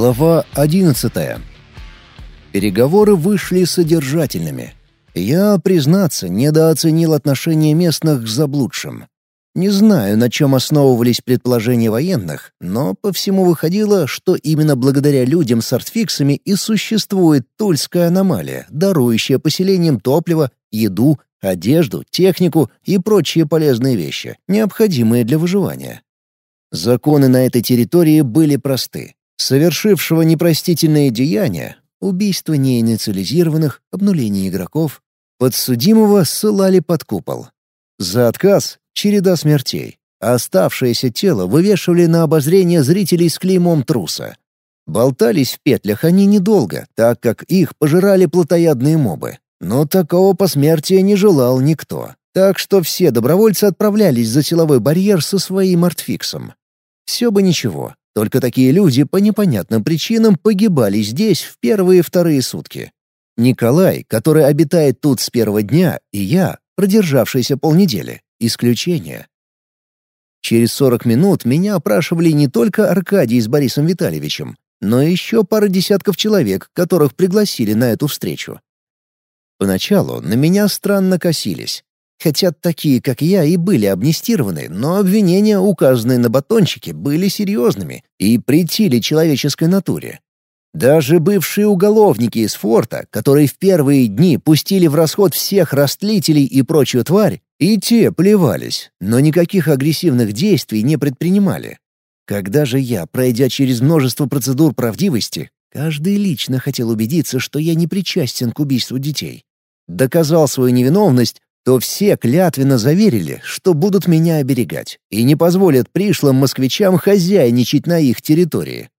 Глава 11. Переговоры вышли содержательными. Я, признаться, недооценил отношение местных к заблудшим. Не знаю, на чем основывались предположения военных, но по всему выходило, что именно благодаря людям с артфиксами и существует тульская аномалия, дарующая поселениям топливо, еду, одежду, технику и прочие полезные вещи, необходимые для выживания. Законы на этой территории были просты совершившего непростительные деяния, убийство неинициализированных, обнуление игроков, подсудимого ссылали под купол. За отказ — череда смертей, а оставшееся тело вывешивали на обозрение зрителей с клеймом труса. Болтались в петлях они недолго, так как их пожирали плотоядные мобы. Но такого посмертия не желал никто. Так что все добровольцы отправлялись за силовой барьер со своим артфиксом. Все бы ничего, только такие люди по непонятным причинам погибали здесь в первые и вторые сутки. Николай, который обитает тут с первого дня, и я, продержавшийся полнедели, исключение. Через 40 минут меня опрашивали не только Аркадий с Борисом Витальевичем, но еще пара десятков человек, которых пригласили на эту встречу. Поначалу на меня странно косились. Хотя такие, как я, и были амнистированы, но обвинения, указанные на батончике, были серьезными и претили человеческой натуре. Даже бывшие уголовники из форта, которые в первые дни пустили в расход всех растлителей и прочую тварь, и те плевались, но никаких агрессивных действий не предпринимали. Когда же я, пройдя через множество процедур правдивости, каждый лично хотел убедиться, что я не причастен к убийству детей, доказал свою невиновность, то все клятвенно заверили, что будут меня оберегать и не позволят пришлым москвичам хозяйничать на их территории.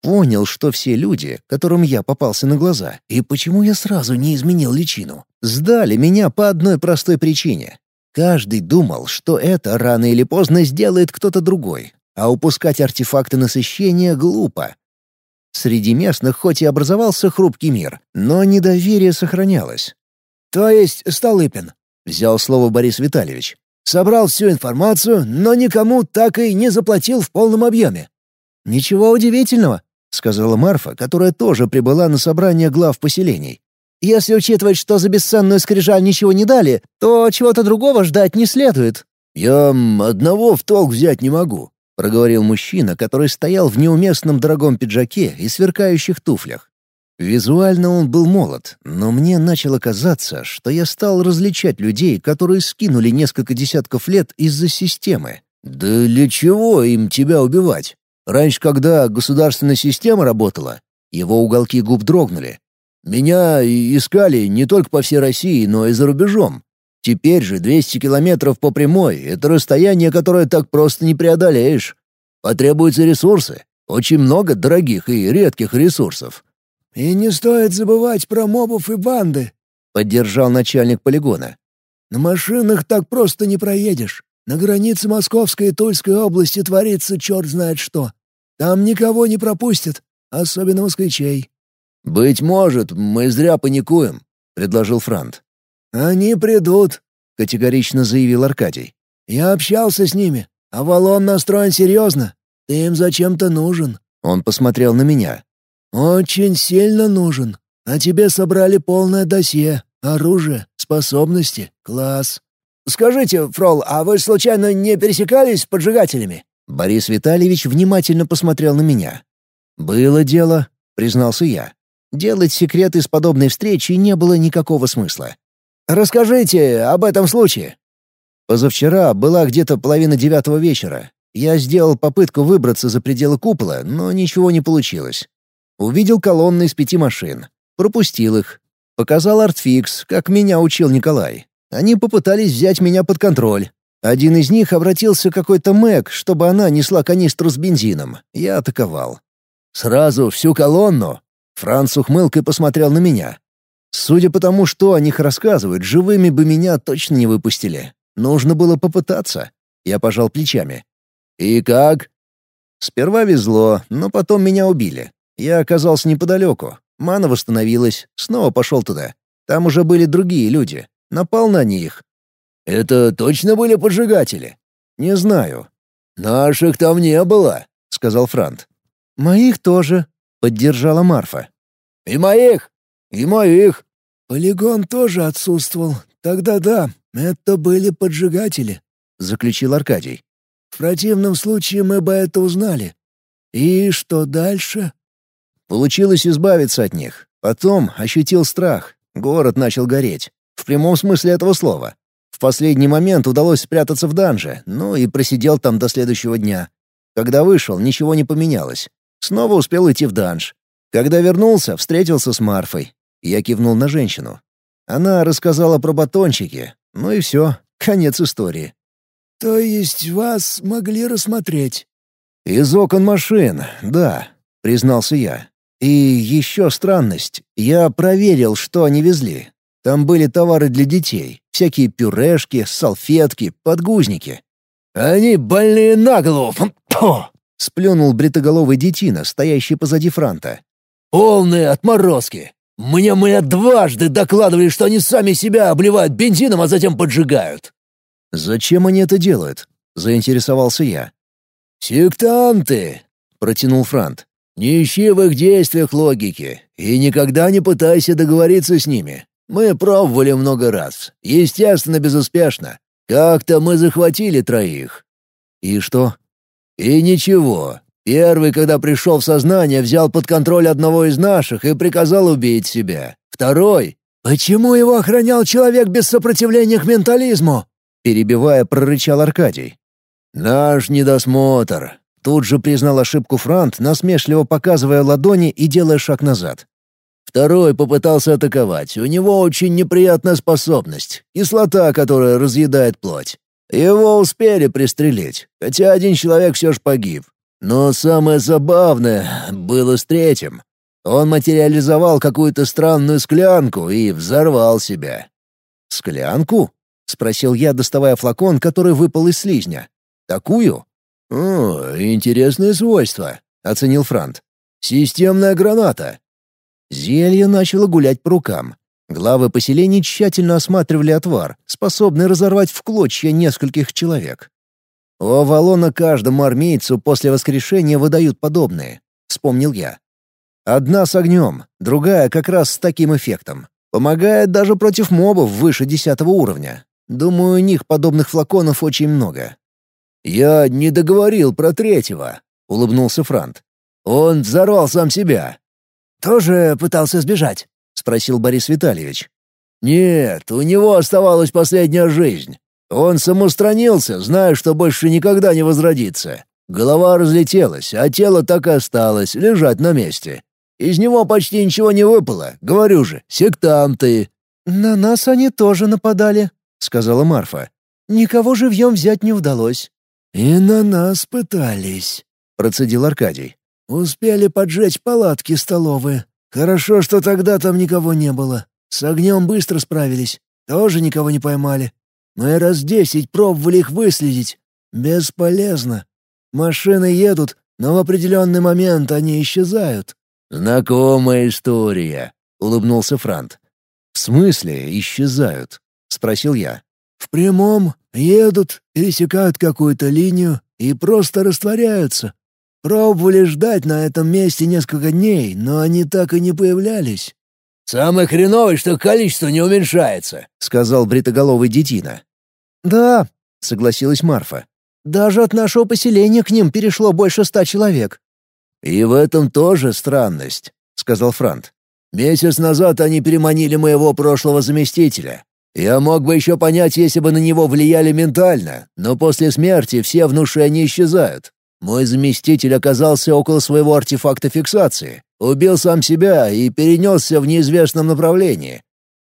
Понял, что все люди, которым я попался на глаза, и почему я сразу не изменил личину, сдали меня по одной простой причине. Каждый думал, что это рано или поздно сделает кто-то другой, а упускать артефакты насыщения глупо. Среди местных хоть и образовался хрупкий мир, но недоверие сохранялось. «То есть Столыпин?» — взял слово Борис Витальевич. «Собрал всю информацию, но никому так и не заплатил в полном объеме». «Ничего удивительного», — сказала Марфа, которая тоже прибыла на собрание глав поселений. «Если учитывать, что за бесценную скрижаль ничего не дали, то чего-то другого ждать не следует». «Я одного в толк взять не могу», — проговорил мужчина, который стоял в неуместном дорогом пиджаке и сверкающих туфлях. Визуально он был молод, но мне начало казаться, что я стал различать людей, которые скинули несколько десятков лет из-за системы. «Да для чего им тебя убивать? Раньше, когда государственная система работала, его уголки губ дрогнули. Меня искали не только по всей России, но и за рубежом. Теперь же 200 километров по прямой — это расстояние, которое так просто не преодолеешь. Потребуются ресурсы. Очень много дорогих и редких ресурсов. «И не стоит забывать про мобов и банды», — поддержал начальник полигона. «На машинах так просто не проедешь. На границе Московской и Тульской области творится черт знает что. Там никого не пропустят, особенно москвичей». «Быть может, мы зря паникуем», — предложил Франт. «Они придут», — категорично заявил Аркадий. «Я общался с ними. Авалон настроен серьезно. Ты им зачем-то нужен». Он посмотрел на меня. «Очень сильно нужен. А тебе собрали полное досье. Оружие, способности, класс». «Скажите, Фрол, а вы случайно не пересекались с поджигателями?» Борис Витальевич внимательно посмотрел на меня. «Было дело», — признался я. Делать секрет из подобной встречи не было никакого смысла. «Расскажите об этом случае». Позавчера была где-то половина девятого вечера. Я сделал попытку выбраться за пределы купола, но ничего не получилось. Увидел колонны из пяти машин. Пропустил их. Показал артфикс, как меня учил Николай. Они попытались взять меня под контроль. Один из них обратился какой-то Мэг, чтобы она несла канистру с бензином. Я атаковал. «Сразу всю колонну?» Франц ухмылкой посмотрел на меня. Судя по тому, что о них рассказывают, живыми бы меня точно не выпустили. Нужно было попытаться. Я пожал плечами. «И как?» Сперва везло, но потом меня убили. Я оказался неподалеку. Мана восстановилась, снова пошел туда. Там уже были другие люди. Напал на них. «Это точно были поджигатели?» «Не знаю». «Наших там не было», — сказал Франт. «Моих тоже», — поддержала Марфа. «И моих! И моих!» «Полигон тоже отсутствовал. Тогда да, это были поджигатели», — заключил Аркадий. «В противном случае мы бы это узнали. И что дальше?» Получилось избавиться от них. Потом ощутил страх. Город начал гореть. В прямом смысле этого слова. В последний момент удалось спрятаться в данже, ну и просидел там до следующего дня. Когда вышел, ничего не поменялось. Снова успел идти в данж. Когда вернулся, встретился с Марфой. Я кивнул на женщину. Она рассказала про батончики. Ну и все, конец истории. «То есть вас могли рассмотреть?» «Из окон машин, да», — признался я. «И еще странность. Я проверил, что они везли. Там были товары для детей. Всякие пюрешки, салфетки, подгузники. «Они больные на голову!» — сплюнул бритоголовый детина, стоящий позади франта. «Полные отморозки! Мне мы дважды докладывали, что они сами себя обливают бензином, а затем поджигают». «Зачем они это делают?» — заинтересовался я. «Сектанты!» — протянул Франт. «Не ищи в их действиях логики и никогда не пытайся договориться с ними. Мы пробовали много раз, естественно, безуспешно. Как-то мы захватили троих». «И что?» «И ничего. Первый, когда пришел в сознание, взял под контроль одного из наших и приказал убить себя. Второй...» «Почему его охранял человек без сопротивления к ментализму?» Перебивая, прорычал Аркадий. «Наш недосмотр», — тут же признал ошибку Франт, насмешливо показывая ладони и делая шаг назад. Второй попытался атаковать. У него очень неприятная способность — кислота, которая разъедает плоть. Его успели пристрелить, хотя один человек все же погиб. Но самое забавное было с третьим. Он материализовал какую-то странную склянку и взорвал себя. «Склянку?» — спросил я, доставая флакон, который выпал из слизня. «Такую?» «О, интересное свойство», — оценил Франт. «Системная граната. Зелье начало гулять по рукам. Главы поселений тщательно осматривали отвар, способный разорвать в клочья нескольких человек. У Авалона каждому армейцу после воскрешения выдают подобные, вспомнил я. Одна с огнем, другая как раз с таким эффектом. Помогает даже против мобов выше десятого уровня. Думаю, у них подобных флаконов очень много. «Я не договорил про третьего», — улыбнулся Франт. «Он взорвал сам себя. «Тоже пытался сбежать?» — спросил Борис Витальевич. «Нет, у него оставалась последняя жизнь. Он самоустранился, зная, что больше никогда не возродится. Голова разлетелась, а тело так и осталось, лежать на месте. Из него почти ничего не выпало, говорю же, сектанты». «На нас они тоже нападали», — сказала Марфа. «Никого живьем взять не удалось». «И на нас пытались», — процедил Аркадий. Успели поджечь палатки столовые. Хорошо, что тогда там никого не было. С огнем быстро справились. Тоже никого не поймали. Мы раз десять пробовали их выследить. Бесполезно. Машины едут, но в определенный момент они исчезают. «Знакомая история», — улыбнулся Франт. «В смысле исчезают?» — спросил я. «В прямом едут, пересекают какую-то линию и просто растворяются. Пробовали ждать на этом месте несколько дней, но они так и не появлялись. «Самое хреновое, что количество не уменьшается», — сказал бритоголовый детина. «Да», — согласилась Марфа. «Даже от нашего поселения к ним перешло больше ста человек». «И в этом тоже странность», — сказал Франт. «Месяц назад они переманили моего прошлого заместителя. Я мог бы еще понять, если бы на него влияли ментально, но после смерти все внушения исчезают. Мой заместитель оказался около своего артефакта фиксации, убил сам себя и перенесся в неизвестном направлении.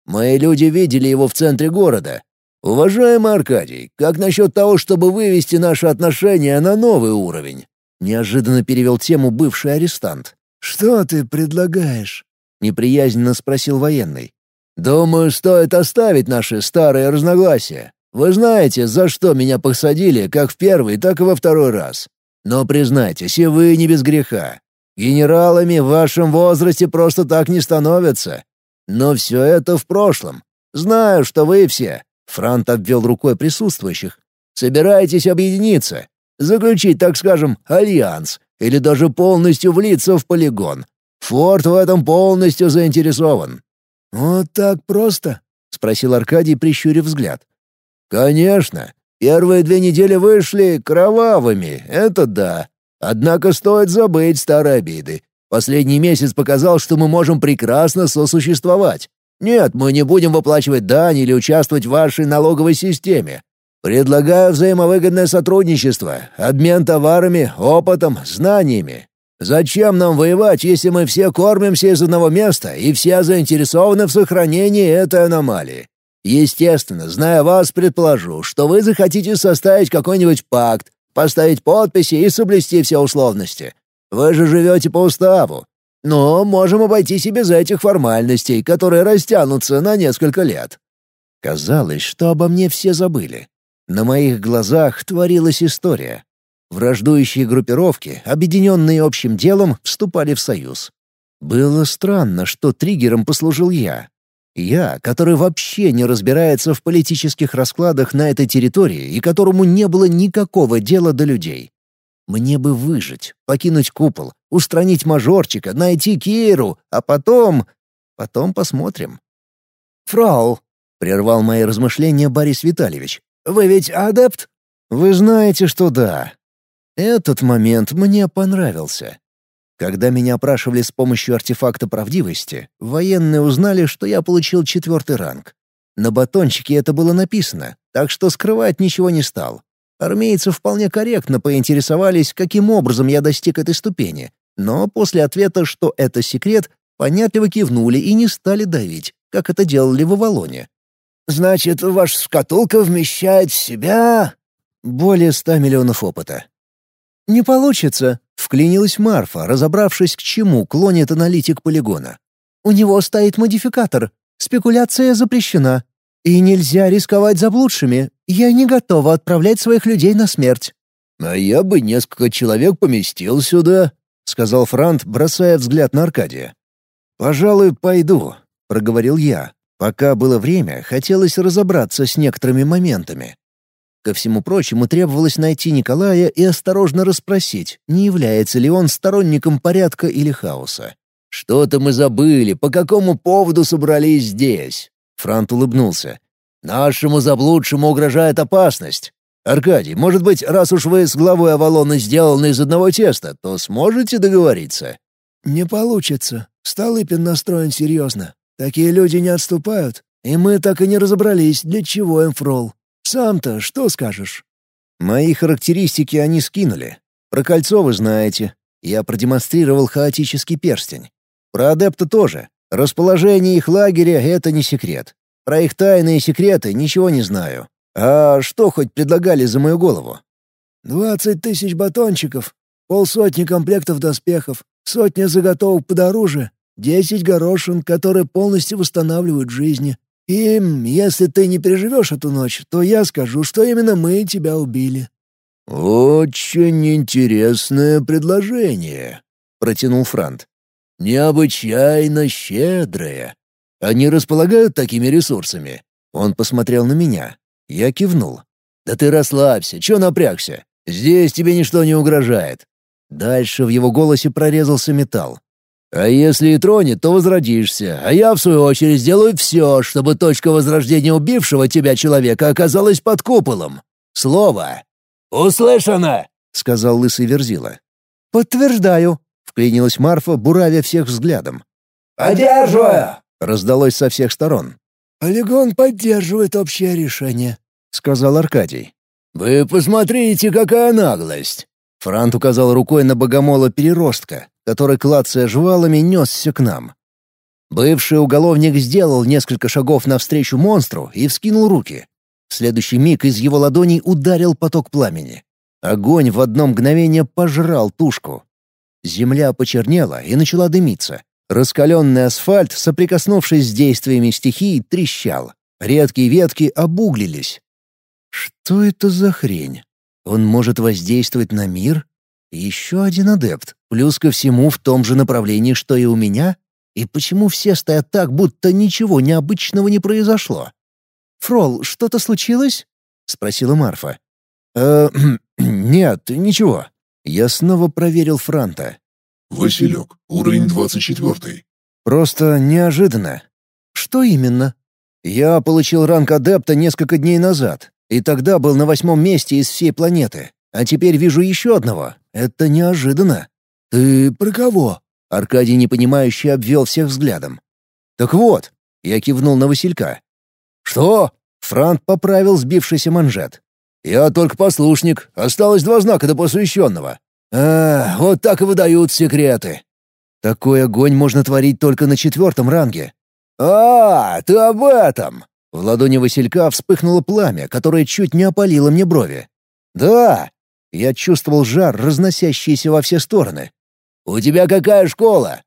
Мои люди видели его в центре города. Уважаемый Аркадий, как насчет того, чтобы вывести наши отношения на новый уровень?» Неожиданно перевел тему бывший арестант. «Что ты предлагаешь?» — неприязненно спросил военный. «Думаю, стоит оставить наши старые разногласия. Вы знаете, за что меня посадили как в первый, так и во второй раз. Но признайтесь, и вы не без греха. Генералами в вашем возрасте просто так не становятся. Но все это в прошлом. Знаю, что вы все, — Франт обвел рукой присутствующих, — собираетесь объединиться, заключить, так скажем, альянс, или даже полностью влиться в полигон. Форд в этом полностью заинтересован». «Вот так просто?» — спросил Аркадий, прищурив взгляд. «Конечно. Первые две недели вышли кровавыми, это да. Однако стоит забыть старые обиды. Последний месяц показал, что мы можем прекрасно сосуществовать. Нет, мы не будем выплачивать дань или участвовать в вашей налоговой системе. Предлагаю взаимовыгодное сотрудничество, обмен товарами, опытом, знаниями. Зачем нам воевать, если мы все кормимся из одного места и все заинтересованы в сохранении этой аномалии? Естественно, зная вас, предположу, что вы захотите составить какой-нибудь пакт, поставить подписи и соблюсти все условности. Вы же живете по уставу. Но можем обойтись и без этих формальностей, которые растянутся на несколько лет. Казалось, что обо мне все забыли. На моих глазах творилась история. Враждующие группировки, объединенные общим делом, вступали в союз. Было странно, что триггером послужил я. Я, который вообще не разбирается в политических раскладах на этой территории и которому не было никакого дела до людей. Мне бы выжить, покинуть купол, устранить мажорчика, найти Кейру, а потом... Потом посмотрим. «Фрау», — прервал мои размышления Борис Витальевич, — «вы ведь адепт?» «Вы знаете, что да. Этот момент мне понравился. Когда меня опрашивали с помощью артефакта правдивости, военные узнали, что я получил четвертый ранг. На батончике это было написано, так что скрывать ничего не стал. Армейцы вполне корректно поинтересовались, каким образом я достиг этой ступени, но после ответа, что это секрет, понятливо кивнули и не стали давить, как это делали в Авалоне. «Значит, ваша шкатулка вмещает в себя...» Более ста миллионов опыта. «Не получится», — вклинилась Марфа, разобравшись, к чему клонит аналитик полигона. «У него стоит модификатор. Спекуляция запрещена. И нельзя рисковать заблудшими. Я не готова отправлять своих людей на смерть». «А я бы несколько человек поместил сюда», — сказал Франт, бросая взгляд на Аркадия. «Пожалуй, пойду», — проговорил я. Пока было время, хотелось разобраться с некоторыми моментами. Ко всему прочему, требовалось найти Николая и осторожно расспросить, не является ли он сторонником порядка или хаоса. «Что-то мы забыли, по какому поводу собрались здесь?» Франт улыбнулся. «Нашему заблудшему угрожает опасность. Аркадий, может быть, раз уж вы с главой Авалона сделаны из одного теста, то сможете договориться?» «Не получится. Столыпин настроен серьезно. Такие люди не отступают, и мы так и не разобрались, для чего им фрол. Сам-то что скажешь?» «Мои характеристики они скинули. Про кольцо вы знаете. Я продемонстрировал хаотический перстень. Про адепта тоже. Расположение их лагеря — это не секрет. Про их тайные секреты ничего не знаю. А что хоть предлагали за мою голову?» «Двадцать тысяч батончиков, полсотни комплектов доспехов, сотня заготовок под оружие, десять горошин, которые полностью восстанавливают жизни, и если ты не переживешь эту ночь, то я скажу, что именно мы тебя убили». «Очень интересное предложение», — протянул Франт. «Необычайно щедрое. Они располагают такими ресурсами?» Он посмотрел на меня. Я кивнул. «Да ты расслабься, чё напрягся? Здесь тебе ничто не угрожает». Дальше в его голосе прорезался металл. А если и тронет, то возродишься, а я, в свою очередь, сделаю все, чтобы точка возрождения убившего тебя человека оказалась под куполом. Слово. «Услышано!» — сказал лысый Верзила. «Подтверждаю», — вклинилась Марфа, буравя всех взглядом. «Поддерживаю!» — раздалось со всех сторон. «Полигон поддерживает общее решение», — сказал Аркадий. «Вы посмотрите, какая наглость!» Франт указал рукой на богомола-переростка, который, клацая жвалами, несся к нам. Бывший уголовник сделал несколько шагов навстречу монстру и вскинул руки. В следующий миг из его ладоней ударил поток пламени. Огонь в одно мгновение пожрал тушку. Земля почернела и начала дымиться. Раскаленный асфальт, соприкоснувшись с действиями стихии, трещал. Редкие ветки обуглились. Что это за хрень? Он может воздействовать на мир? Еще один адепт, плюс ко всему в том же направлении, что и у меня? И почему все стоят так, будто ничего необычного не произошло? «Фрол, что-то случилось?» — спросила Марфа. «Э, нет, ничего», Я снова проверил Франта. «Василек, уровень двадцать четвертый». «Просто неожиданно». «Что именно?» «Я получил ранг адепта несколько дней назад, и тогда был на восьмом месте из всей планеты. А теперь вижу еще одного. Это неожиданно». «Ты про кого?» Аркадий непонимающе обвел всех взглядом. «Так вот», — я кивнул на Василька. «Что?» — Франт поправил сбившийся манжет. «Я только послушник. Осталось два знака до посвященного. А, вот так и выдают секреты». «Такой огонь можно творить только на четвертом ранге». «А, ты об этом!» В ладони Василька вспыхнуло пламя, которое чуть не опалило мне брови. «Да!» Я чувствовал жар, разносящийся во все стороны. «У тебя какая школа?»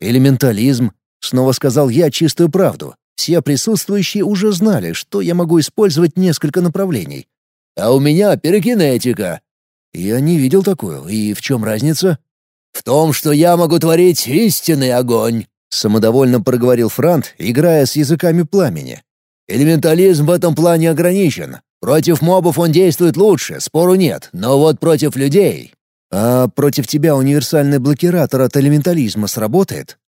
«Элементализм», — снова сказал я чистую правду. Все присутствующие уже знали, что я могу использовать несколько направлений. А у меня перекинетика. Я не видел такую. И в чем разница? В том, что я могу творить истинный огонь, самодовольно проговорил Франт, играя с языками пламени. Элементализм в этом плане ограничен. Против мобов он действует лучше, спору нет, но вот против людей... А против тебя универсальный блокиратор от элементализма сработает?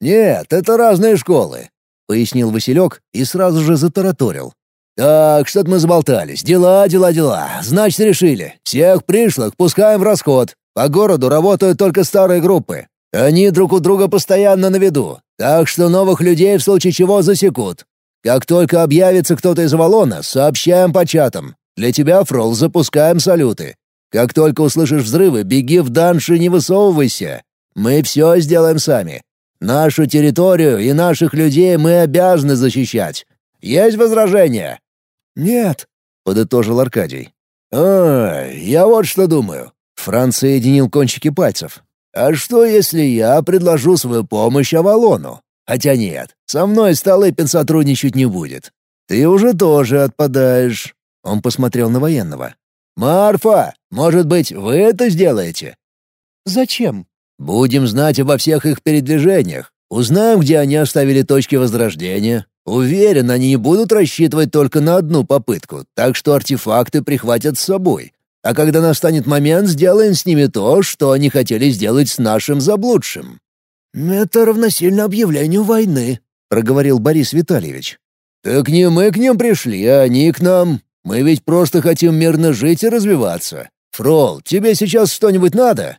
Нет, это разные школы, — пояснил Василек и сразу же затараторил. «Так, что-то мы заболтались. Дела, дела, дела. Значит, решили. Всех пришлых пускаем в расход. По городу работают только старые группы. Они друг у друга постоянно на виду. Так что новых людей в случае чего засекут. Как только объявится кто-то из Авалона, сообщаем по чатам. Для тебя, Фрол, запускаем салюты. Как только услышишь взрывы, беги в данж и не высовывайся. Мы все сделаем сами. Нашу территорию и наших людей мы обязаны защищать. Есть возражения?» «Нет», — подытожил Аркадий. «А, я вот что думаю». Франц соединил кончики пальцев. «А что, если я предложу свою помощь Авалону? Хотя нет, со мной Столыпин сотрудничать не будет. Ты уже тоже отпадаешь». Он посмотрел на военного. «Марфа, может быть, вы это сделаете?» «Зачем?» «Будем знать обо всех их передвижениях. Узнаем, где они оставили точки возрождения. Уверен, они не будут рассчитывать только на одну попытку, так что артефакты прихватят с собой. А когда настанет момент, сделаем с ними то, что они хотели сделать с нашим заблудшим». «Это равносильно объявлению войны», — проговорил Борис Витальевич. «Так не мы к ним пришли, а они к нам. Мы ведь просто хотим мирно жить и развиваться. Фрол, тебе сейчас что-нибудь надо?»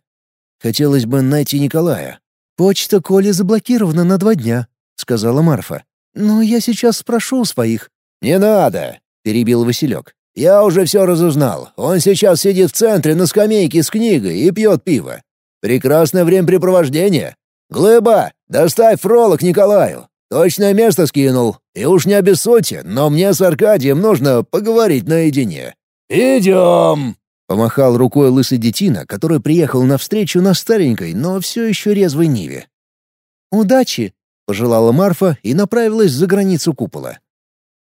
«Хотелось бы найти Николая». «Почта Коли заблокирована на два дня», — сказала Марфа. «Ну, я сейчас спрошу у своих». «Не надо», — перебил Василек. «Я уже все разузнал. Он сейчас сидит в центре на скамейке с книгой и пьет пиво. Прекрасное времяпрепровождение. Глыба, доставь фролок Николаю. Точное место скинул. И уж не обессудьте, но мне с Аркадием нужно поговорить наедине». «Идем!» — помахал рукой лысый детина, который приехал навстречу на старенькой, но все еще резвой Ниве. «Удачи!» — пожелала Марфа и направилась за границу купола.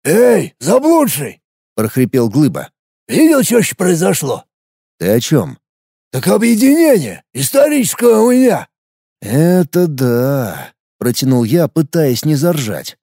«Эй, заблудший!» — прохрипел Глыба. «Видел, что еще произошло?» «Ты о чем?» «Так объединение! Историческое у меня!» «Это да!» — протянул я, пытаясь не заржать.